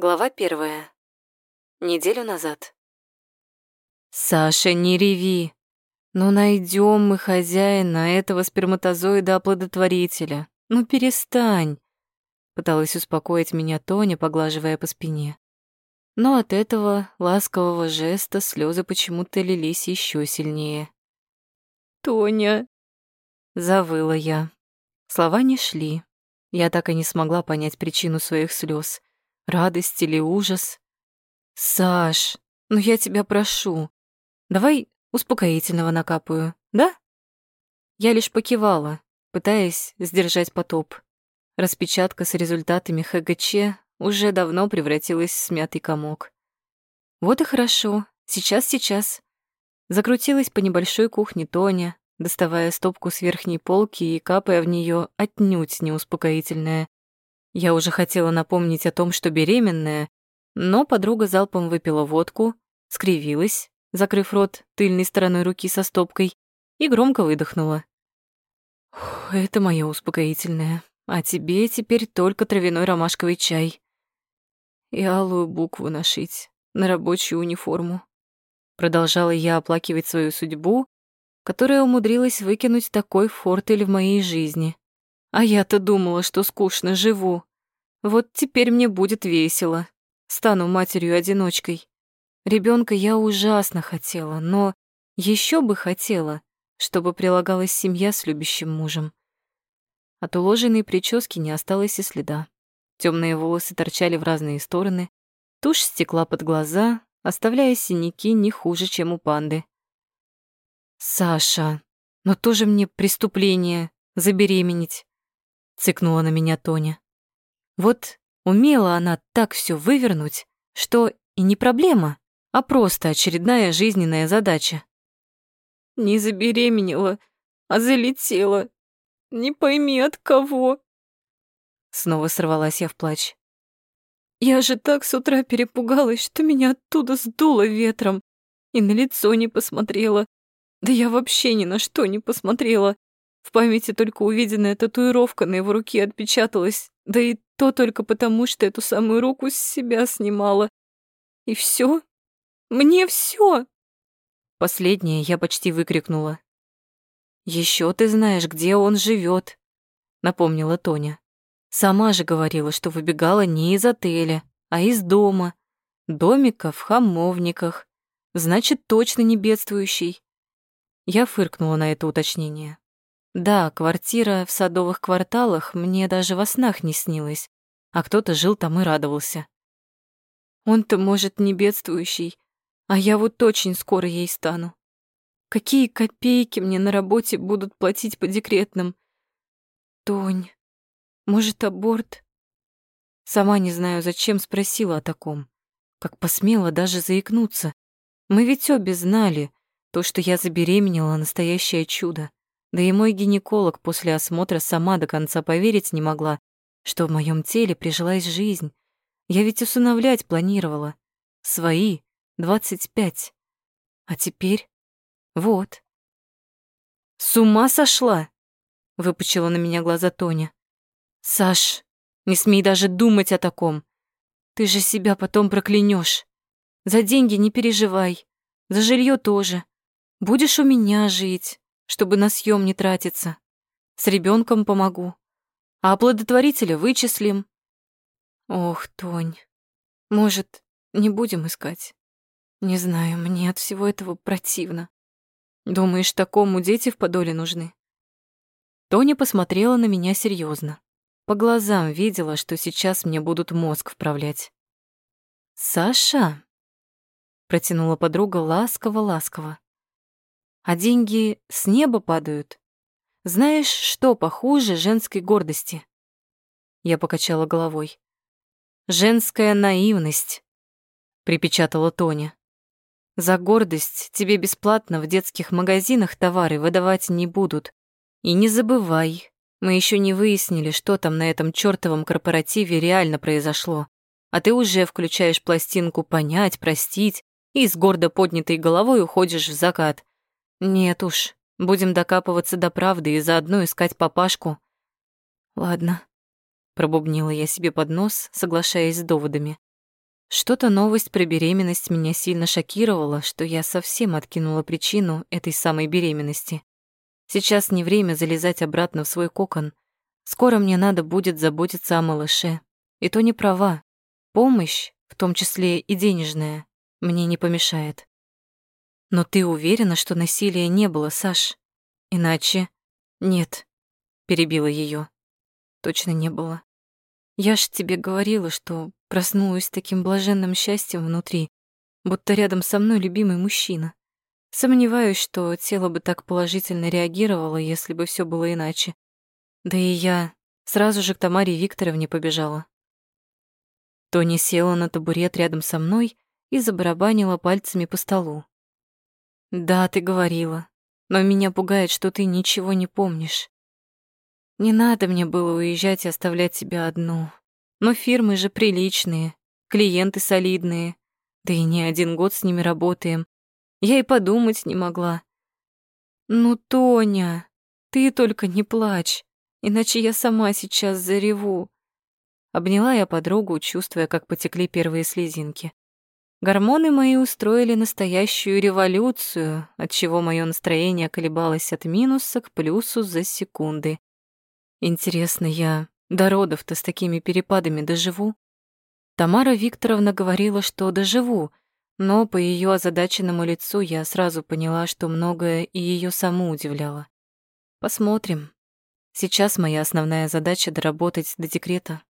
Глава первая. Неделю назад. «Саша, не реви. Ну найдем мы хозяина этого сперматозоида-оплодотворителя. Ну перестань!» Пыталась успокоить меня Тоня, поглаживая по спине. Но от этого ласкового жеста слезы почему-то лились еще сильнее. «Тоня!» Завыла я. Слова не шли. Я так и не смогла понять причину своих слез. Радость или ужас? Саш, ну я тебя прошу. Давай успокоительного накапаю, да? Я лишь покивала, пытаясь сдержать потоп. Распечатка с результатами ХГЧ уже давно превратилась в смятый комок. Вот и хорошо. Сейчас, сейчас. Закрутилась по небольшой кухне Тоня, доставая стопку с верхней полки и капая в нее отнюдь не успокоительное. Я уже хотела напомнить о том, что беременная, но подруга залпом выпила водку, скривилась, закрыв рот тыльной стороной руки со стопкой, и громко выдохнула. «Это мое успокоительное, а тебе теперь только травяной ромашковый чай. И алую букву нашить на рабочую униформу». Продолжала я оплакивать свою судьбу, которая умудрилась выкинуть такой фортель в моей жизни. А я-то думала, что скучно живу. Вот теперь мне будет весело. Стану матерью-одиночкой. Ребенка я ужасно хотела, но еще бы хотела, чтобы прилагалась семья с любящим мужем. От уложенной прически не осталось и следа. Темные волосы торчали в разные стороны, тушь стекла под глаза, оставляя синяки не хуже, чем у панды. «Саша, но тоже мне преступление забеременеть цыкнула на меня Тоня. Вот умела она так все вывернуть, что и не проблема, а просто очередная жизненная задача. Не забеременела, а залетела. Не пойми от кого. Снова сорвалась я в плач. Я же так с утра перепугалась, что меня оттуда сдуло ветром и на лицо не посмотрела. Да я вообще ни на что не посмотрела. В памяти только увиденная татуировка на его руке отпечаталась, да и то только потому, что эту самую руку с себя снимала. И все? Мне все? Последнее я почти выкрикнула. Еще ты знаешь, где он живет, напомнила Тоня. Сама же говорила, что выбегала не из отеля, а из дома. Домика в хамовниках. Значит, точно не бедствующий. Я фыркнула на это уточнение. Да, квартира в садовых кварталах мне даже во снах не снилась, а кто-то жил там и радовался. Он-то, может, не бедствующий, а я вот очень скоро ей стану. Какие копейки мне на работе будут платить по декретным? Тонь, может, аборт? Сама не знаю, зачем спросила о таком. Как посмела даже заикнуться. Мы ведь обе знали, то, что я забеременела, настоящее чудо. Да и мой гинеколог после осмотра сама до конца поверить не могла, что в моем теле прижилась жизнь. Я ведь усыновлять планировала. Свои, двадцать пять. А теперь вот. «С ума сошла?» — выпучила на меня глаза Тоня. «Саш, не смей даже думать о таком. Ты же себя потом проклянешь. За деньги не переживай, за жилье тоже. Будешь у меня жить, чтобы на съем не тратиться. С ребенком помогу. А оплодотворителя вычислим. Ох, Тонь, может, не будем искать? Не знаю, мне от всего этого противно. Думаешь, такому дети в подоле нужны? Тоня посмотрела на меня серьезно. По глазам видела, что сейчас мне будут мозг вправлять. «Саша?» — протянула подруга ласково-ласково а деньги с неба падают. Знаешь, что похуже женской гордости? Я покачала головой. Женская наивность, припечатала Тоня. За гордость тебе бесплатно в детских магазинах товары выдавать не будут. И не забывай, мы еще не выяснили, что там на этом чёртовом корпоративе реально произошло. А ты уже включаешь пластинку «понять», «простить» и с гордо поднятой головой уходишь в закат. Нет уж, будем докапываться до правды и заодно искать папашку. Ладно, пробубнила я себе под нос, соглашаясь с доводами. Что-то новость про беременность меня сильно шокировала, что я совсем откинула причину этой самой беременности. Сейчас не время залезать обратно в свой кокон. Скоро мне надо будет заботиться о малыше. И то не права. Помощь, в том числе и денежная, мне не помешает. Но ты уверена, что насилия не было, Саш? Иначе... Нет, перебила ее. Точно не было. Я ж тебе говорила, что проснулась с таким блаженным счастьем внутри, будто рядом со мной любимый мужчина. Сомневаюсь, что тело бы так положительно реагировало, если бы все было иначе. Да и я сразу же к Тамаре Викторовне побежала. Тони села на табурет рядом со мной и забарабанила пальцами по столу. «Да, ты говорила, но меня пугает, что ты ничего не помнишь. Не надо мне было уезжать и оставлять тебя одну. Но фирмы же приличные, клиенты солидные, да и не один год с ними работаем. Я и подумать не могла. Ну, Тоня, ты только не плачь, иначе я сама сейчас зареву. Обняла я подругу, чувствуя, как потекли первые слезинки. Гормоны мои устроили настоящую революцию, отчего мое настроение колебалось от минуса к плюсу за секунды. Интересно, я до родов-то с такими перепадами доживу? Тамара Викторовна говорила, что доживу, но по ее озадаченному лицу я сразу поняла, что многое и ее саму удивляло. Посмотрим. Сейчас моя основная задача — доработать до декрета.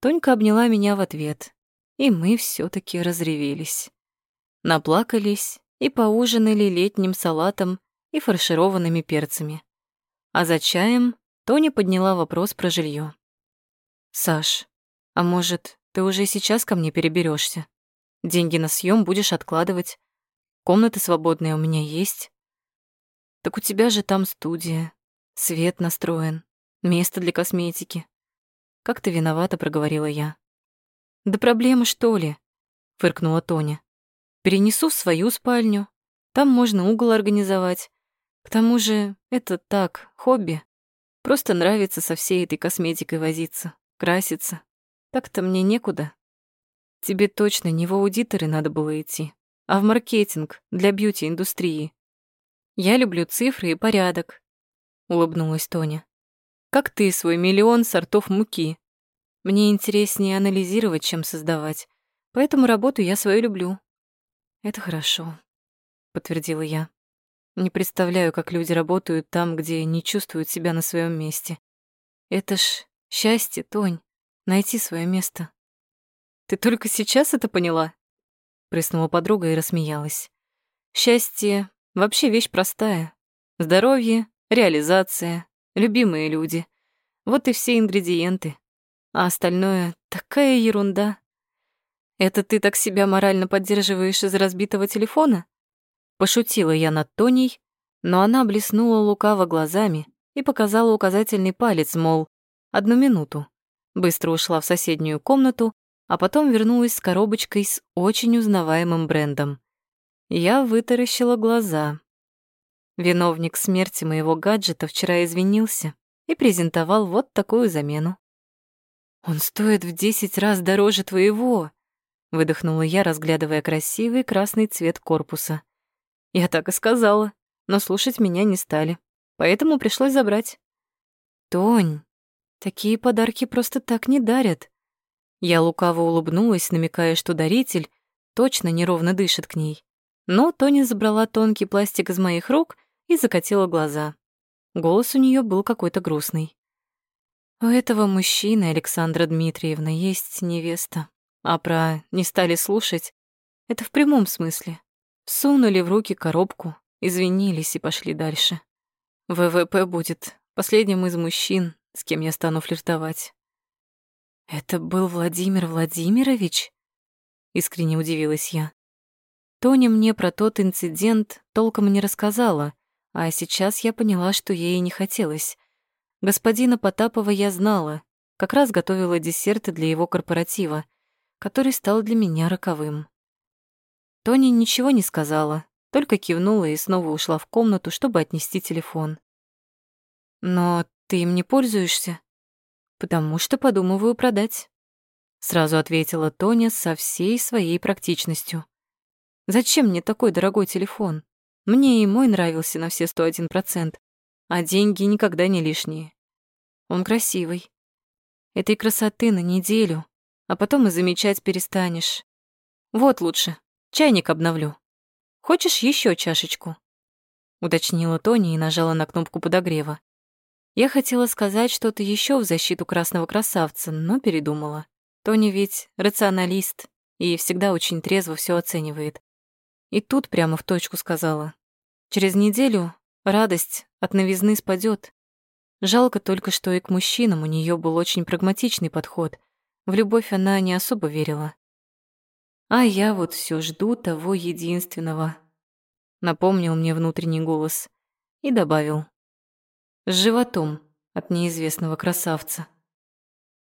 Тонька обняла меня в ответ, и мы все таки разревелись. Наплакались и поужинали летним салатом и фаршированными перцами. А за чаем Тоня подняла вопрос про жилье. «Саш, а может, ты уже сейчас ко мне переберешься? Деньги на съем будешь откладывать. Комнаты свободные у меня есть. Так у тебя же там студия, свет настроен, место для косметики. Как ты виновата, проговорила я. Да проблема, что ли? фыркнула Тоня. Перенесу в свою спальню. Там можно угол организовать. К тому же, это так, хобби. Просто нравится со всей этой косметикой возиться, краситься. Так-то мне некуда. Тебе точно не в аудиторы надо было идти, а в маркетинг для бьюти-индустрии. Я люблю цифры и порядок, улыбнулась Тоня. Как ты свой миллион сортов муки. Мне интереснее анализировать, чем создавать, поэтому работу я свою люблю. Это хорошо, подтвердила я. Не представляю, как люди работают там, где не чувствуют себя на своем месте. Это ж счастье, Тонь, найти свое место. Ты только сейчас это поняла? Прыснула подруга и рассмеялась. Счастье — вообще вещь простая. Здоровье, реализация, любимые люди. Вот и все ингредиенты. А остальное — такая ерунда. Это ты так себя морально поддерживаешь из разбитого телефона? Пошутила я над Тоней, но она блеснула лукаво глазами и показала указательный палец, мол, одну минуту. Быстро ушла в соседнюю комнату, а потом вернулась с коробочкой с очень узнаваемым брендом. Я вытаращила глаза. Виновник смерти моего гаджета вчера извинился и презентовал вот такую замену. «Он стоит в десять раз дороже твоего», — выдохнула я, разглядывая красивый красный цвет корпуса. Я так и сказала, но слушать меня не стали, поэтому пришлось забрать. Тонь, такие подарки просто так не дарят. Я лукаво улыбнулась, намекая, что даритель точно неровно дышит к ней. Но Тоня забрала тонкий пластик из моих рук и закатила глаза. Голос у нее был какой-то грустный. У этого мужчины, Александра Дмитриевна, есть невеста. А про «не стали слушать» — это в прямом смысле. Сунули в руки коробку, извинились и пошли дальше. ВВП будет последним из мужчин, с кем я стану флиртовать. «Это был Владимир Владимирович?» — искренне удивилась я. Тоня мне про тот инцидент толком не рассказала, а сейчас я поняла, что ей не хотелось. Господина Потапова я знала, как раз готовила десерты для его корпоратива, который стал для меня роковым. Тони ничего не сказала, только кивнула и снова ушла в комнату, чтобы отнести телефон. «Но ты им не пользуешься?» «Потому что подумываю продать». Сразу ответила Тоня со всей своей практичностью. Зачем мне такой дорогой телефон? Мне и мой нравился на все 101%, а деньги никогда не лишние. Он красивый. Этой красоты на неделю, а потом и замечать перестанешь. Вот лучше, чайник обновлю. Хочешь еще чашечку? Уточнила Тоня и нажала на кнопку подогрева. Я хотела сказать что-то еще в защиту красного красавца, но передумала. Тони ведь рационалист и всегда очень трезво все оценивает. И тут прямо в точку сказала. Через неделю радость от новизны спадет. Жалко только, что и к мужчинам у нее был очень прагматичный подход. В любовь она не особо верила. А я вот все жду того единственного. Напомнил мне внутренний голос и добавил. С животом от неизвестного красавца.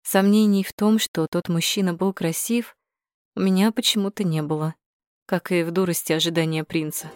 Сомнений в том, что тот мужчина был красив, у меня почему-то не было, как и в дурости ожидания принца.